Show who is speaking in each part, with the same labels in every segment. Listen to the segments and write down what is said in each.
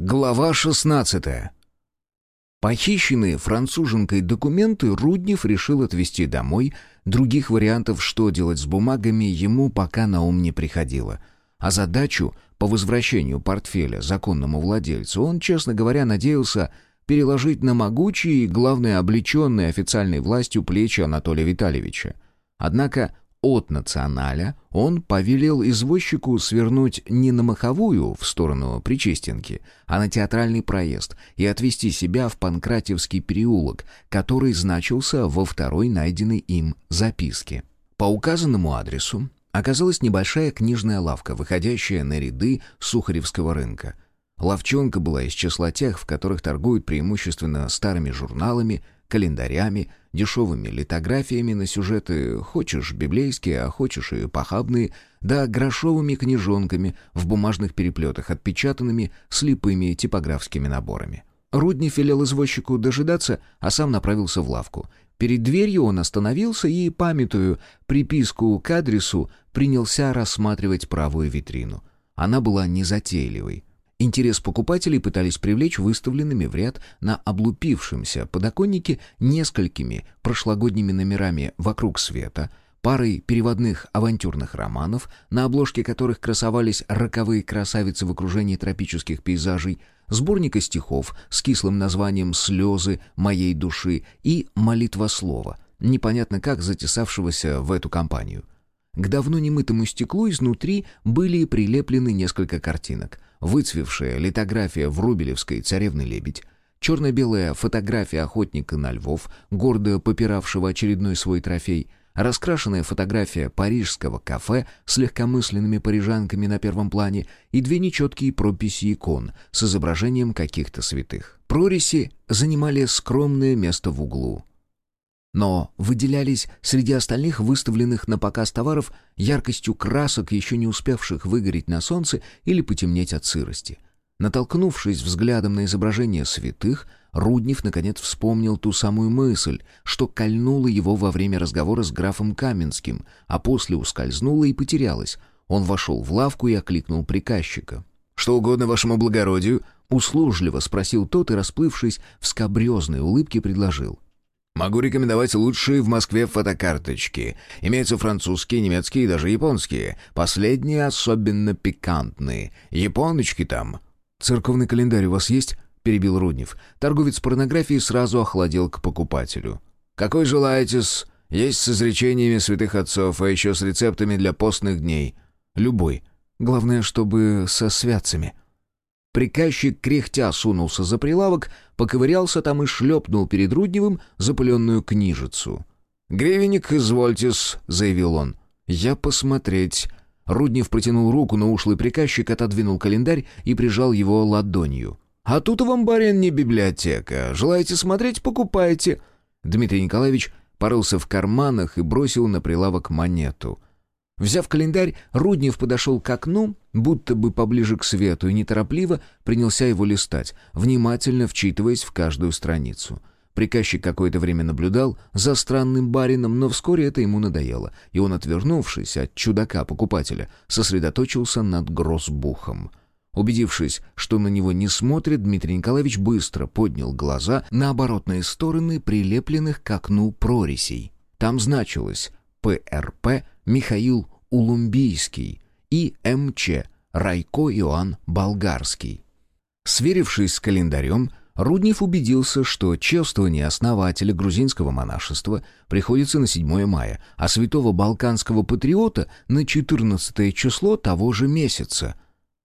Speaker 1: Глава 16. Похищенные француженкой документы Руднев решил отвезти домой. Других вариантов, что делать с бумагами, ему пока на ум не приходило. А задачу по возвращению портфеля законному владельцу он, честно говоря, надеялся переложить на могучие и, главное, облеченные официальной властью плечи Анатолия Витальевича. Однако от националя он повелел извозчику свернуть не на Маховую в сторону Причестенки, а на театральный проезд и отвезти себя в Панкратевский переулок, который значился во второй найденной им записке. По указанному адресу оказалась небольшая книжная лавка, выходящая на ряды Сухаревского рынка. Лавчонка была из числа тех, в которых торгуют преимущественно старыми журналами, календарями, дешевыми литографиями на сюжеты «хочешь библейские, а хочешь и похабные», да грошовыми книжонками в бумажных переплетах, отпечатанными слепыми типографскими наборами. Рудни велел извозчику дожидаться, а сам направился в лавку. Перед дверью он остановился и, памятую приписку к адресу, принялся рассматривать правую витрину. Она была незатейливой. Интерес покупателей пытались привлечь выставленными в ряд на облупившемся подоконнике несколькими прошлогодними номерами «Вокруг света», парой переводных авантюрных романов, на обложке которых красовались роковые красавицы в окружении тропических пейзажей, сборника стихов с кислым названием «Слезы моей души» и «Молитва слова», непонятно как затесавшегося в эту компанию. К давно немытому стеклу изнутри были прилеплены несколько картинок — выцвевшая литография Врубелевской «Царевны-лебедь», черно-белая фотография охотника на львов, гордо попиравшего очередной свой трофей, раскрашенная фотография парижского кафе с легкомысленными парижанками на первом плане и две нечеткие прописи икон с изображением каких-то святых. Прориси занимали скромное место в углу но выделялись среди остальных выставленных на показ товаров яркостью красок, еще не успевших выгореть на солнце или потемнеть от сырости. Натолкнувшись взглядом на изображение святых, Руднев наконец вспомнил ту самую мысль, что кольнула его во время разговора с графом Каменским, а после ускользнула и потерялась. Он вошел в лавку и окликнул приказчика. «Что угодно вашему благородию?» — услужливо спросил тот и, расплывшись в скобрезной улыбке, предложил — Могу рекомендовать лучшие в Москве фотокарточки. Имеются французские, немецкие и даже японские. Последние особенно пикантные. Японочки там. «Церковный календарь у вас есть?» — перебил Руднев. Торговец порнографией сразу охладел к покупателю. «Какой желаете-с? Есть с изречениями святых отцов, а еще с рецептами для постных дней. Любой. Главное, чтобы со святцами». Приказчик кряхтя сунулся за прилавок, поковырялся там и шлепнул перед Рудневым запыленную книжицу. «Гривенник, извольтесь», — заявил он. «Я посмотреть». Руднев протянул руку, но ушлый приказчик отодвинул календарь и прижал его ладонью. «А тут вам, барин, не библиотека. Желаете смотреть — покупайте». Дмитрий Николаевич порылся в карманах и бросил на прилавок монету — Взяв календарь, Руднев подошел к окну, будто бы поближе к свету, и неторопливо принялся его листать, внимательно вчитываясь в каждую страницу. Приказчик какое-то время наблюдал за странным барином, но вскоре это ему надоело, и он, отвернувшись от чудака-покупателя, сосредоточился над гроссбухом. Убедившись, что на него не смотрит, Дмитрий Николаевич быстро поднял глаза на оборотные стороны прилепленных к окну проресей. Там значилось «ПРП Михаил Улумбийский и МЧ Райко Иоанн Болгарский. Сверившись с календарем, Руднев убедился, что чествование основателя грузинского монашества приходится на 7 мая, а святого балканского патриота на 14 число того же месяца.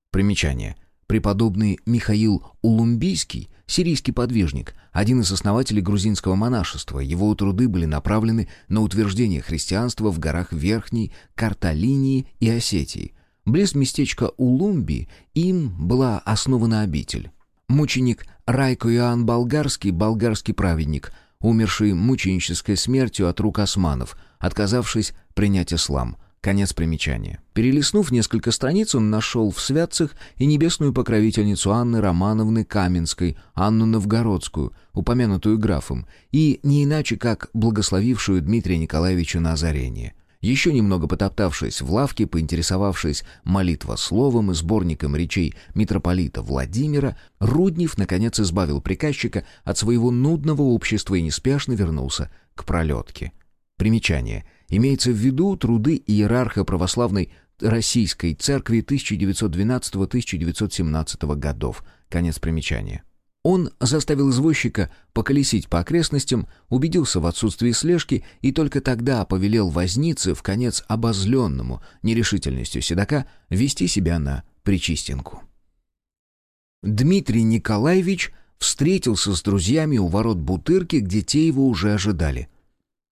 Speaker 1: Примечание. Преподобный Михаил Улумбийский сирийский подвижник, один из основателей грузинского монашества. Его труды были направлены на утверждение христианства в горах Верхней Карталинии и Осетии. Близ местечка Улумби им была основана обитель. Мученик Райко Иоанн Болгарский, болгарский праведник, умерший мученической смертью от рук османов, отказавшись принять ислам – Конец примечания. Перелистнув несколько страниц, он нашел в святцах и небесную покровительницу Анны Романовны Каменской, Анну Новгородскую, упомянутую графом, и не иначе как благословившую Дмитрия Николаевича на озарение. Еще немного потоптавшись в лавке, поинтересовавшись молитва словом и сборником речей митрополита Владимира, Руднев, наконец, избавил приказчика от своего нудного общества и неспешно вернулся к пролетке. Примечание. Имеется в виду труды иерарха православной Российской Церкви 1912-1917 годов. Конец примечания. Он заставил извозчика поколесить по окрестностям, убедился в отсутствии слежки и только тогда повелел вознице, в конец обозленному нерешительностью седока, вести себя на Причистинку. Дмитрий Николаевич встретился с друзьями у ворот Бутырки, где те его уже ожидали.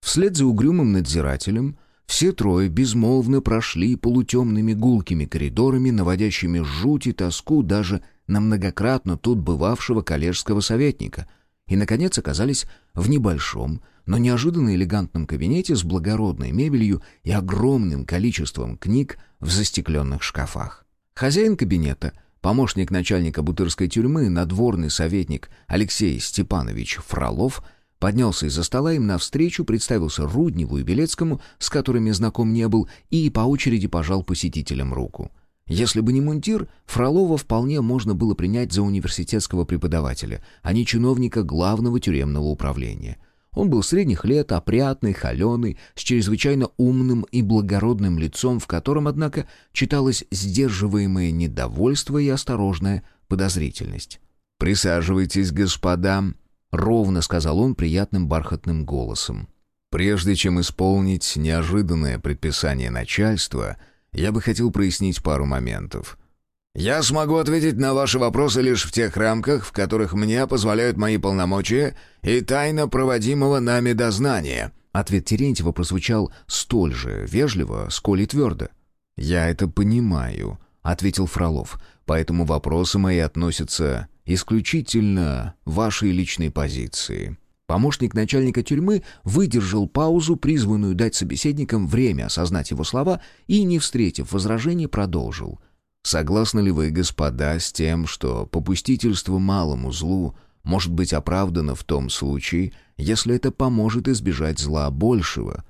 Speaker 1: Вслед за угрюмым надзирателем все трое безмолвно прошли полутемными гулкими коридорами, наводящими жуть и тоску даже на многократно тут бывавшего коллежского советника, и, наконец, оказались в небольшом, но неожиданно элегантном кабинете с благородной мебелью и огромным количеством книг в застекленных шкафах. Хозяин кабинета, помощник начальника Бутырской тюрьмы, надворный советник Алексей Степанович Фролов – Поднялся из-за стола им навстречу, представился Рудневу и Белецкому, с которыми знаком не был, и по очереди пожал посетителям руку. Если бы не мундир, Фролова вполне можно было принять за университетского преподавателя, а не чиновника главного тюремного управления. Он был средних лет, опрятный, холеный, с чрезвычайно умным и благородным лицом, в котором, однако, читалось сдерживаемое недовольство и осторожная подозрительность. «Присаживайтесь, господа», — ровно сказал он приятным бархатным голосом. «Прежде чем исполнить неожиданное предписание начальства, я бы хотел прояснить пару моментов». «Я смогу ответить на ваши вопросы лишь в тех рамках, в которых мне позволяют мои полномочия и тайна проводимого нами дознания», Ответ Терентьева прозвучал столь же вежливо, сколь и твердо. «Я это понимаю», — ответил Фролов, «поэтому вопросы мои относятся исключительно вашей личной позиции». Помощник начальника тюрьмы выдержал паузу, призванную дать собеседникам время осознать его слова, и, не встретив возражений, продолжил. «Согласны ли вы, господа, с тем, что попустительство малому злу может быть оправдано в том случае, если это поможет избежать зла большего?»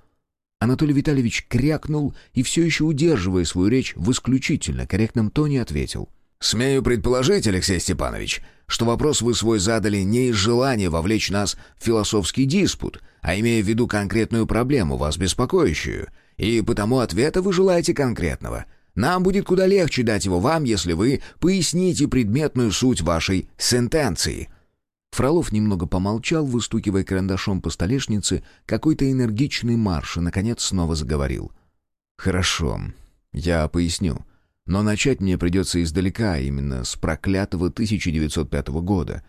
Speaker 1: Анатолий Витальевич крякнул и, все еще удерживая свою речь в исключительно корректном тоне, ответил — «Смею предположить, Алексей Степанович, что вопрос вы свой задали не из желания вовлечь нас в философский диспут, а имея в виду конкретную проблему, вас беспокоящую, и потому ответа вы желаете конкретного. Нам будет куда легче дать его вам, если вы поясните предметную суть вашей сентенции». Фролов немного помолчал, выстукивая карандашом по столешнице какой-то энергичный марш, и, наконец, снова заговорил. «Хорошо, я поясню. Но начать мне придется издалека, именно с проклятого 1905 года.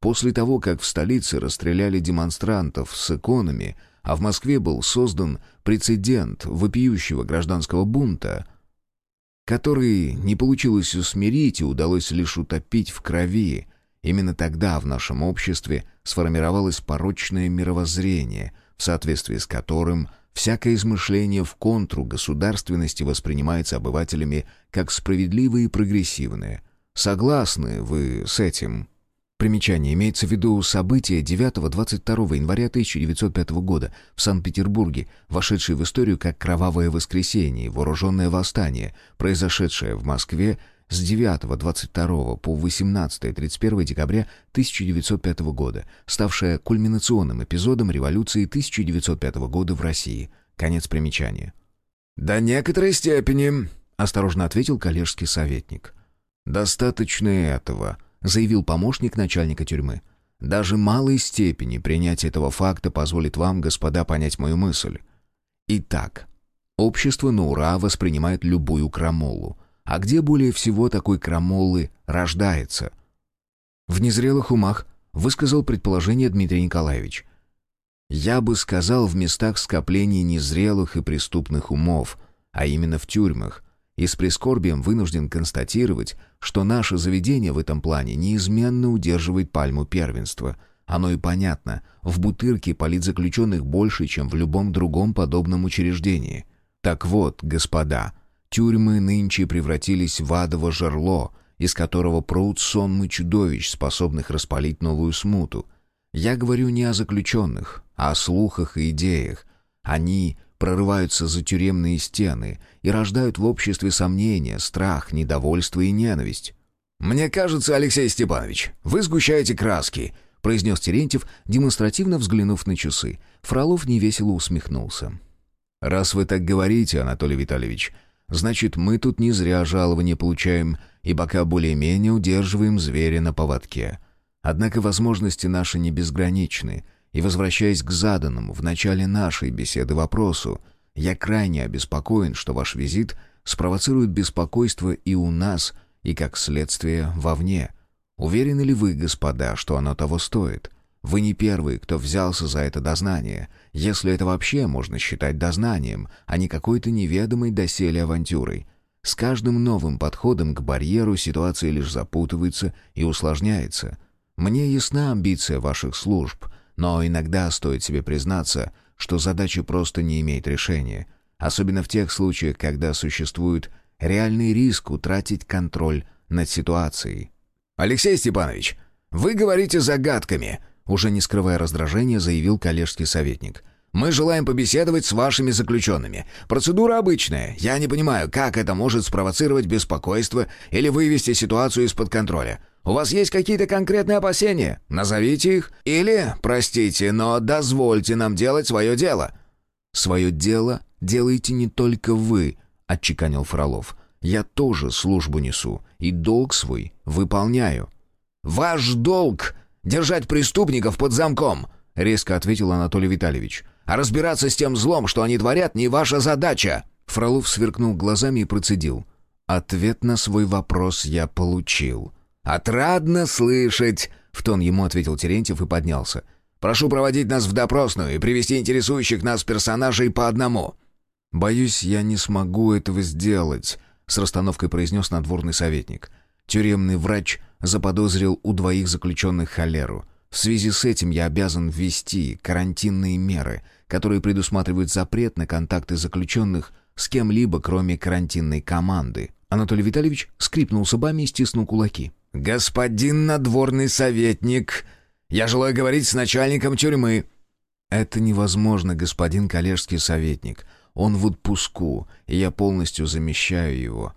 Speaker 1: После того, как в столице расстреляли демонстрантов с иконами, а в Москве был создан прецедент вопиющего гражданского бунта, который не получилось усмирить и удалось лишь утопить в крови, именно тогда в нашем обществе сформировалось порочное мировоззрение, в соответствии с которым – Всякое измышление в контру государственности воспринимается обывателями как справедливое и прогрессивное. Согласны вы с этим? Примечание. Имеется в виду события 9-22 января 1905 года в Санкт-Петербурге, вошедшие в историю как «Кровавое воскресенье», «Вооруженное восстание», произошедшее в Москве с 9-22 по 18-31 декабря 1905 года, ставшая кульминационным эпизодом революции 1905 года в России. Конец примечания. «До некоторой степени», — осторожно ответил коллежский советник. «Достаточно этого», — заявил помощник начальника тюрьмы. «Даже малой степени принятие этого факта позволит вам, господа, понять мою мысль. Итак, общество на ура воспринимает любую крамолу. А где более всего такой крамолы рождается? В незрелых умах высказал предположение Дмитрий Николаевич. Я бы сказал в местах скопления незрелых и преступных умов, а именно в тюрьмах, и с прискорбием вынужден констатировать, что наше заведение в этом плане неизменно удерживает пальму первенства. Оно и понятно, в Бутырке политзаключенных больше, чем в любом другом подобном учреждении. Так вот, господа, Тюрьмы нынче превратились в адово жерло, из которого прут сонмы чудовищ, способных распалить новую смуту. Я говорю не о заключенных, а о слухах и идеях. Они прорываются за тюремные стены и рождают в обществе сомнения, страх, недовольство и ненависть.
Speaker 2: «Мне кажется, Алексей Степанович, вы сгущаете краски»,
Speaker 1: произнес Терентьев, демонстративно взглянув на часы. Фролов невесело усмехнулся.
Speaker 2: «Раз вы так говорите, Анатолий Витальевич, значит, мы тут не зря жалования получаем и пока более-менее удерживаем зверя на поводке. Однако возможности наши не безграничны, и, возвращаясь к заданному в начале нашей беседы вопросу, я крайне обеспокоен, что ваш визит спровоцирует беспокойство и у нас, и, как следствие, вовне. Уверены ли вы, господа, что оно того стоит? Вы не первый, кто взялся за это дознание, если это вообще можно считать дознанием, а не какой-то неведомой доселе авантюрой. С каждым новым подходом к барьеру ситуация лишь запутывается и усложняется. Мне ясна амбиция ваших служб, но иногда стоит себе признаться, что задача просто не имеет решения, особенно в тех случаях, когда существует реальный риск утратить контроль над ситуацией. «Алексей Степанович, вы говорите загадками», уже не скрывая раздражения, заявил коллежский советник. «Мы желаем побеседовать с вашими заключенными. Процедура обычная. Я не понимаю, как это может спровоцировать беспокойство или вывести ситуацию из-под контроля. У вас есть какие-то конкретные опасения? Назовите их. Или, простите, но дозвольте нам делать свое дело».
Speaker 1: «Свое дело делаете не только вы», — отчеканил Фролов. «Я тоже службу несу и долг свой выполняю».
Speaker 2: «Ваш долг держать преступников под замком», — резко ответил Анатолий Витальевич. «А разбираться с тем злом, что они творят, не ваша задача».
Speaker 1: Фролов сверкнул глазами и процедил. «Ответ на свой вопрос я получил».
Speaker 2: «Отрадно слышать», — в тон ему ответил Терентьев и поднялся. «Прошу проводить нас в допросную и привести интересующих нас персонажей по одному».
Speaker 1: «Боюсь, я не смогу этого сделать», — с расстановкой произнес надворный советник. Тюремный врач заподозрил у двоих заключенных холеру. В связи с этим я обязан ввести карантинные меры, которые предусматривают запрет на контакты заключенных с кем-либо, кроме карантинной команды. Анатолий Витальевич скрипнул зубами и стиснул кулаки.
Speaker 2: «Господин надворный советник, я желаю говорить с начальником тюрьмы».
Speaker 1: «Это невозможно, господин коллежский советник. Он в отпуску, и я полностью замещаю его.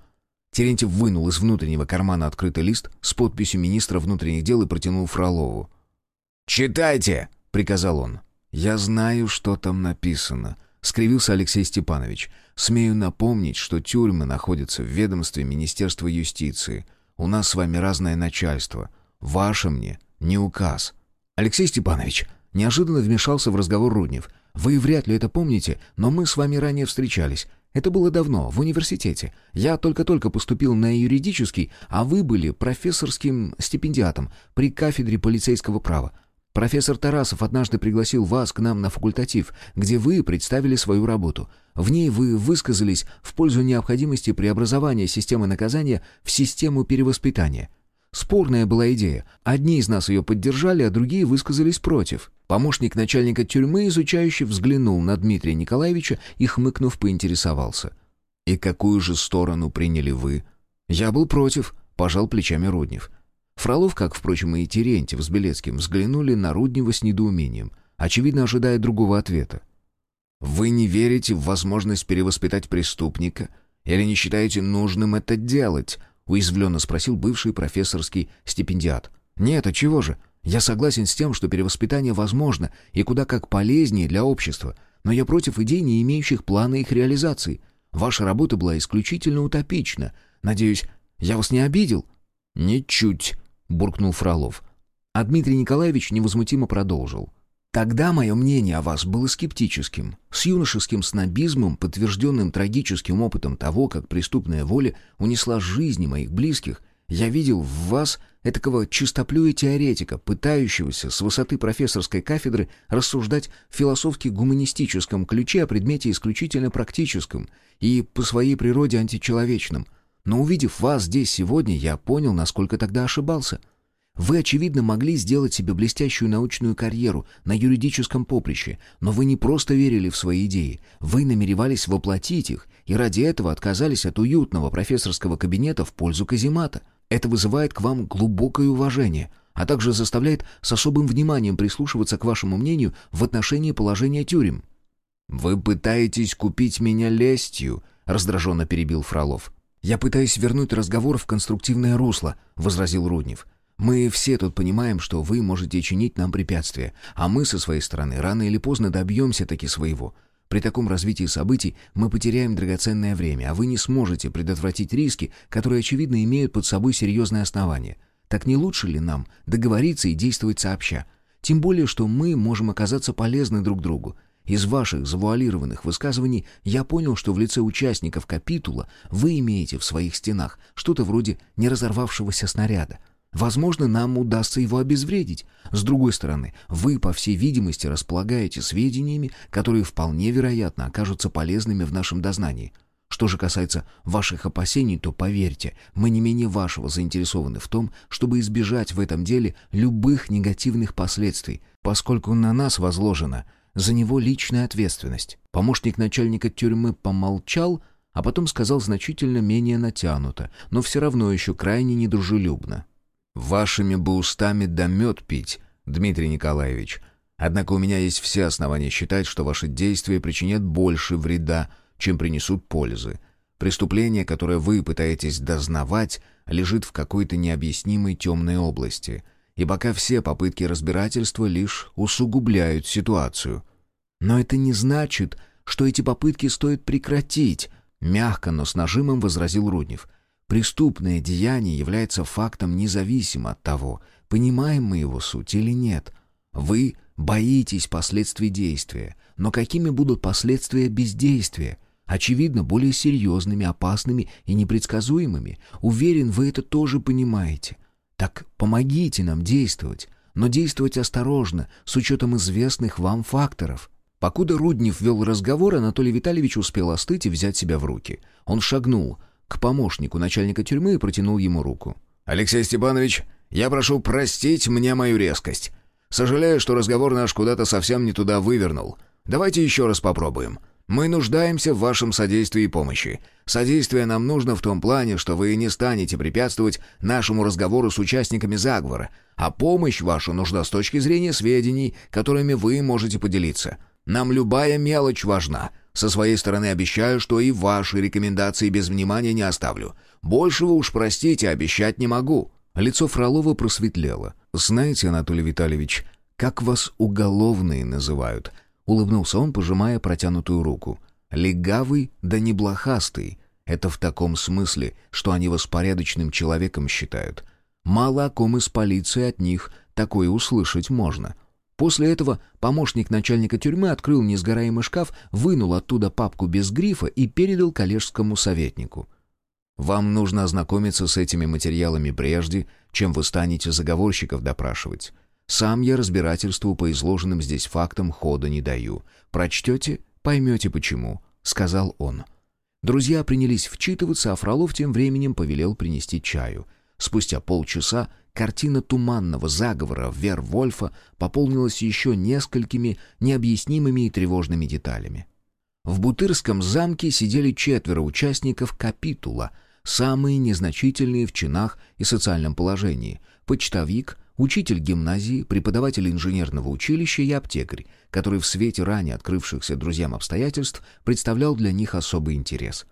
Speaker 1: Терентьев вынул из внутреннего кармана открытый лист с подписью министра внутренних дел и протянул Фролову.
Speaker 2: «Читайте!» — приказал он.
Speaker 1: «Я знаю, что там написано», — скривился Алексей Степанович. «Смею напомнить, что тюрьмы находятся в ведомстве Министерства юстиции. У нас с вами разное начальство. Ваше мне не указ». «Алексей Степанович», — неожиданно вмешался в разговор Руднев. «Вы вряд ли это помните, но мы с вами ранее встречались. Это было давно, в университете. Я только-только поступил на юридический, а вы были профессорским стипендиатом при кафедре полицейского права. Профессор Тарасов однажды пригласил вас к нам на факультатив, где вы представили свою работу. В ней вы высказались в пользу необходимости преобразования системы наказания в систему перевоспитания. Спорная была идея. Одни из нас ее поддержали, а другие высказались против. Помощник начальника тюрьмы, изучающий, взглянул на Дмитрия Николаевича и, хмыкнув, поинтересовался. «И какую же сторону приняли вы?» «Я был против», — пожал плечами Руднев. Фролов, как, впрочем, и Терентьев с Белецким, взглянули на Руднева с недоумением, очевидно, ожидая другого ответа. «Вы не верите в возможность перевоспитать преступника? Или не считаете нужным это делать?» — уязвленно спросил бывший профессорский стипендиат. «Нет, а чего же? Я согласен с тем, что перевоспитание возможно и куда как полезнее для общества, но я против идей, не имеющих плана их реализации. Ваша работа была исключительно утопична. Надеюсь, я вас не обидел?» «Ничуть», — буркнул Фролов. А Дмитрий Николаевич невозмутимо продолжил. «Тогда мое мнение о вас было скептическим, с юношеским снобизмом, подтвержденным трагическим опытом того, как преступная воля унесла жизни моих близких, я видел в вас этакого чистоплюя теоретика, пытающегося с высоты профессорской кафедры рассуждать в философски-гуманистическом ключе о предмете исключительно практическом и по своей природе античеловечном. Но увидев вас здесь сегодня, я понял, насколько тогда ошибался. Вы, очевидно, могли сделать себе блестящую научную карьеру на юридическом поприще, но вы не просто верили в свои идеи, вы намеревались воплотить их, и ради этого отказались от уютного профессорского кабинета в пользу каземата. Это вызывает к вам глубокое уважение, а также заставляет с особым вниманием прислушиваться к вашему мнению в отношении положения тюрем. «Вы пытаетесь купить меня лестью», — раздраженно перебил Фролов.
Speaker 2: «Я пытаюсь вернуть разговор в конструктивное русло», — возразил Руднев. «Мы все тут понимаем, что вы можете чинить нам препятствия, а мы со своей стороны рано или поздно добьемся таки своего. При таком развитии событий мы потеряем драгоценное время, а вы не сможете предотвратить риски, которые, очевидно, имеют под собой серьезные основания. Так не лучше ли нам договориться и действовать сообща? Тем более, что мы можем оказаться полезны друг другу. Из ваших завуалированных высказываний я понял, что в лице участников капитула вы имеете в своих стенах что-то вроде неразорвавшегося снаряда. Возможно, нам удастся его обезвредить. С другой стороны, вы, по всей видимости, располагаете сведениями, которые вполне вероятно окажутся полезными в нашем дознании. Что же касается ваших опасений, то поверьте, мы не менее вашего заинтересованы в том, чтобы избежать в этом деле любых негативных последствий, поскольку на нас возложена за него личная ответственность. Помощник начальника тюрьмы помолчал, а потом сказал значительно менее натянуто, но все равно еще крайне недружелюбно. «Вашими бы устами да мед пить, Дмитрий Николаевич. Однако у меня есть все основания считать, что ваши действия причинят больше вреда, чем принесут пользы. Преступление, которое вы пытаетесь дознавать, лежит в какой-то необъяснимой темной области — и пока все попытки разбирательства лишь усугубляют ситуацию. Но это не значит, что эти попытки стоит прекратить, мягко, но с нажимом возразил Руднев. Преступное деяние является фактом независимо от того, понимаем мы его суть или нет. Вы боитесь последствий действия, но какими будут последствия бездействия? Очевидно, более серьезными, опасными и непредсказуемыми. Уверен, вы это тоже понимаете. Так помогите нам действовать, но действовать осторожно, с учетом известных вам факторов. Покуда Руднев вел разговор, Анатолий Витальевич успел остыть и взять себя в руки. Он шагнул к помощнику начальника тюрьмы и протянул ему руку.
Speaker 1: «Алексей Степанович, я прошу простить мне мою резкость. Сожалею, что разговор наш куда-то совсем не туда вывернул. Давайте еще раз попробуем. Мы нуждаемся в вашем содействии и помощи. Содействие нам нужно в том плане, что вы не станете препятствовать нашему разговору с участниками заговора, а помощь ваша нужна с точки зрения сведений, которыми вы можете поделиться. Нам любая мелочь важна. Со своей стороны обещаю, что и ваши рекомендации без внимания не оставлю. Большего уж, простите, обещать не могу».
Speaker 2: Лицо Фролова просветлело. «Знаете, Анатолий Витальевич, как вас уголовные называют?» Улыбнулся он, пожимая протянутую руку. «Легавый, да не блохастый. Это в таком смысле, что они вас порядочным человеком считают. Мало о ком из полиции от них такое услышать можно». После этого помощник начальника тюрьмы открыл несгораемый шкаф, вынул оттуда папку без грифа и передал коллежскому советнику. «Вам нужно ознакомиться с этими материалами прежде, чем вы станете заговорщиков допрашивать. Сам я разбирательству по изложенным здесь фактам хода не даю. Прочтете, поймете почему», — сказал он. Друзья принялись вчитываться, а Фролов тем временем повелел принести чаю. Спустя полчаса картина туманного заговора Вервольфа пополнилась еще несколькими необъяснимыми и тревожными деталями. В Бутырском замке сидели четверо участников капитула, самые незначительные в чинах и социальном положении. Почтовик — учитель гимназии, преподаватель инженерного училища и аптекарь, который в свете ранее открывшихся друзьям обстоятельств представлял для них особый интерес.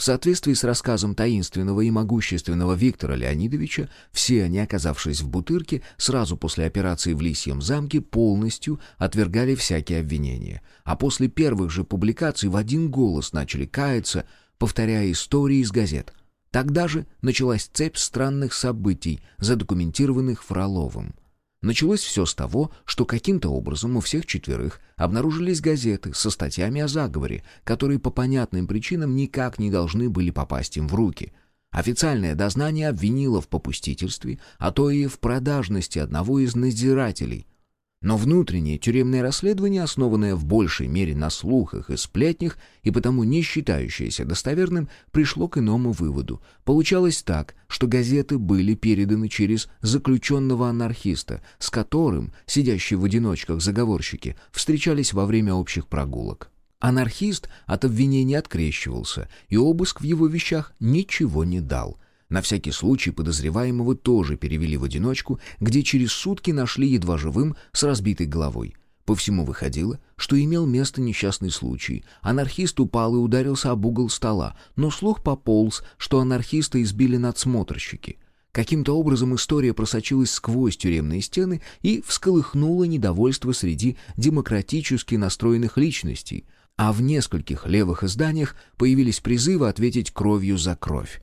Speaker 2: В соответствии с рассказом таинственного и могущественного Виктора Леонидовича, все они, оказавшись в Бутырке, сразу после операции в Лисьем замке полностью отвергали всякие обвинения, а после первых же публикаций в один голос начали каяться, повторяя истории из газет – Тогда же началась цепь странных событий, задокументированных Фроловым. Началось все с того, что каким-то образом у всех четверых обнаружились газеты со статьями о заговоре, которые по понятным причинам никак не должны были попасть им в руки. Официальное дознание обвинило в попустительстве, а то и в продажности одного из надзирателей, но внутреннее тюремное расследование, основанное в большей мере на слухах и сплетнях и потому не считающееся достоверным, пришло к иному выводу. Получалось так, что газеты были переданы через заключенного анархиста, с которым, сидящие в одиночках заговорщики, встречались во время общих прогулок. Анархист от обвинения открещивался, и обыск в его вещах ничего не дал — на всякий случай подозреваемого тоже перевели в одиночку, где через сутки нашли едва живым с разбитой головой.
Speaker 1: По всему выходило, что имел место несчастный случай. Анархист упал и ударился об угол стола, но слух пополз, что анархиста избили надсмотрщики. Каким-то образом история просочилась сквозь тюремные стены и всколыхнула недовольство среди демократически настроенных личностей, а в нескольких левых изданиях появились призывы ответить кровью за кровь.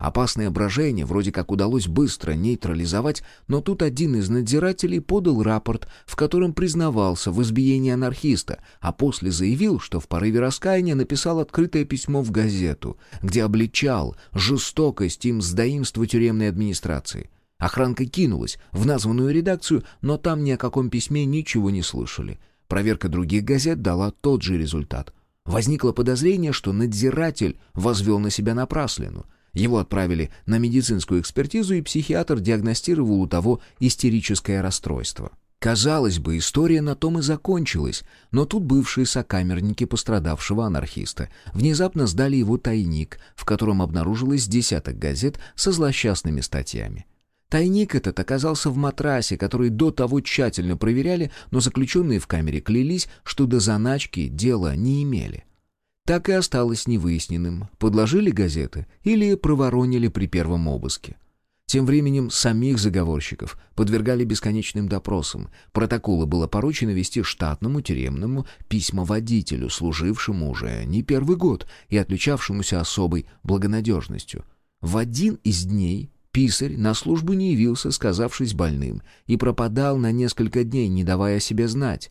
Speaker 1: Опасное брожение вроде как удалось быстро нейтрализовать, но тут один из надзирателей подал рапорт, в котором признавался в избиении анархиста, а после заявил, что в порыве раскаяния написал открытое письмо в газету, где обличал жестокость и мздоимство тюремной администрации. Охранка кинулась в названную редакцию, но там ни о каком письме ничего не слышали. Проверка других газет дала тот же результат. Возникло подозрение, что надзиратель возвел на себя напраслину — его отправили на медицинскую экспертизу, и психиатр диагностировал у того истерическое расстройство. Казалось бы, история на том и закончилась, но тут бывшие сокамерники пострадавшего анархиста внезапно сдали его тайник, в котором обнаружилось десяток газет со злосчастными статьями. Тайник этот оказался в матрасе, который до того тщательно проверяли, но заключенные в камере клялись, что до заначки дела не имели так и осталось невыясненным, подложили газеты или проворонили при первом обыске. Тем временем самих заговорщиков подвергали бесконечным допросам. Протоколы было поручено вести штатному тюремному письмоводителю, служившему уже не первый год и отличавшемуся особой благонадежностью. В один из дней писарь на службу не явился, сказавшись больным, и пропадал на несколько дней, не давая о себе знать.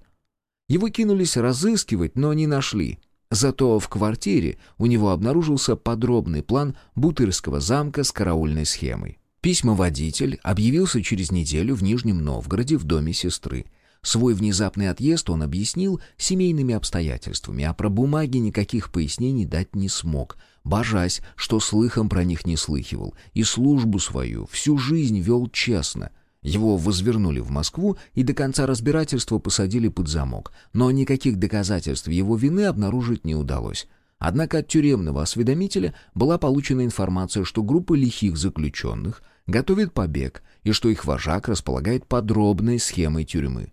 Speaker 1: Его кинулись разыскивать, но не нашли. Зато в квартире у него обнаружился подробный план Бутырского замка с караульной схемой. Письмоводитель объявился через неделю в Нижнем Новгороде в доме сестры. Свой внезапный отъезд он объяснил семейными обстоятельствами, а про бумаги никаких пояснений дать не смог, божась, что слыхом про них не слыхивал, и службу свою всю жизнь вел честно, его возвернули в Москву и до конца разбирательства посадили под замок, но никаких доказательств его вины обнаружить не удалось. Однако от тюремного осведомителя была получена информация, что группа лихих заключенных готовит побег и что их вожак располагает подробной схемой тюрьмы.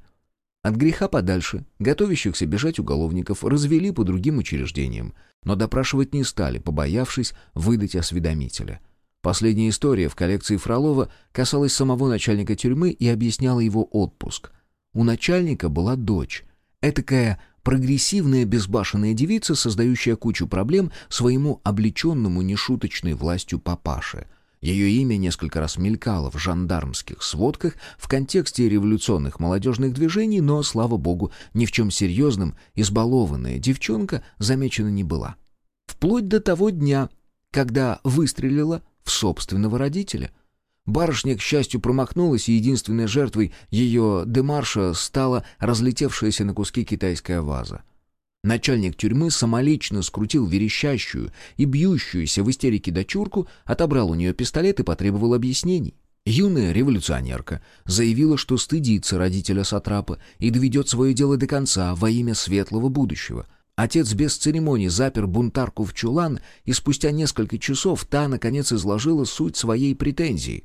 Speaker 1: От греха подальше готовящихся бежать уголовников развели по другим учреждениям, но допрашивать не стали, побоявшись выдать осведомителя — Последняя история в коллекции Фролова касалась самого начальника тюрьмы и объясняла его отпуск. У начальника была дочь. Этакая прогрессивная безбашенная девица, создающая кучу проблем своему облеченному нешуточной властью папаше. Ее имя несколько раз мелькало в жандармских сводках в контексте революционных молодежных движений, но, слава богу, ни в чем серьезном избалованная девчонка замечена не была. Вплоть до того дня, когда выстрелила в собственного родителя. Барышня, к счастью, промахнулась, и единственной жертвой ее демарша стала разлетевшаяся на куски китайская ваза. Начальник тюрьмы самолично скрутил верещащую и бьющуюся в истерике дочурку, отобрал у нее пистолет и потребовал объяснений. Юная революционерка заявила, что стыдится родителя Сатрапа и доведет свое дело до конца во имя светлого будущего, Отец без церемоний запер бунтарку в чулан, и спустя несколько часов та, наконец, изложила суть своей претензии.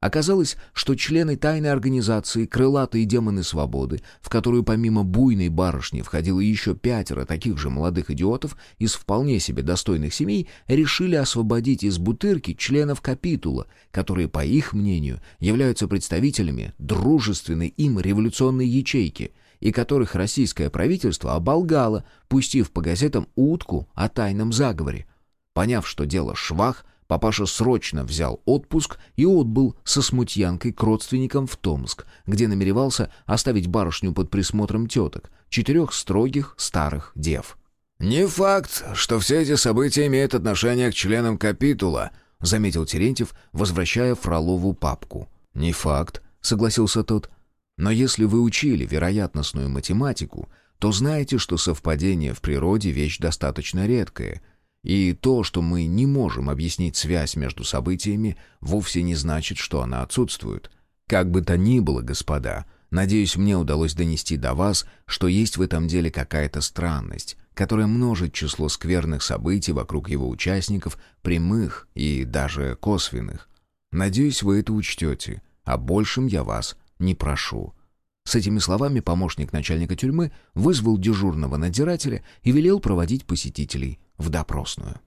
Speaker 1: Оказалось, что члены тайной организации «Крылатые демоны свободы», в которую помимо буйной барышни входило еще пятеро таких же молодых идиотов из вполне себе достойных семей, решили освободить из бутырки членов капитула, которые, по их мнению, являются представителями дружественной им революционной ячейки – и которых российское правительство оболгало, пустив по газетам утку о тайном заговоре. Поняв, что дело швах, папаша срочно взял отпуск и отбыл со смутьянкой к родственникам в Томск, где намеревался оставить барышню под присмотром теток, четырех строгих старых дев.
Speaker 2: «Не факт, что все эти события имеют отношение к членам капитула», заметил Терентьев, возвращая Фролову папку.
Speaker 1: «Не факт», — согласился тот. Но если вы учили вероятностную математику, то знаете, что совпадение в природе — вещь достаточно редкая, и то, что мы не можем объяснить связь между событиями, вовсе не значит, что она отсутствует. Как бы то ни было, господа, надеюсь, мне удалось донести до вас, что есть в этом деле какая-то странность, которая множит число скверных событий вокруг его участников, прямых и даже косвенных. Надеюсь, вы это учтете, а большим я вас не прошу. С этими словами помощник начальника тюрьмы вызвал дежурного надзирателя и велел проводить посетителей в допросную.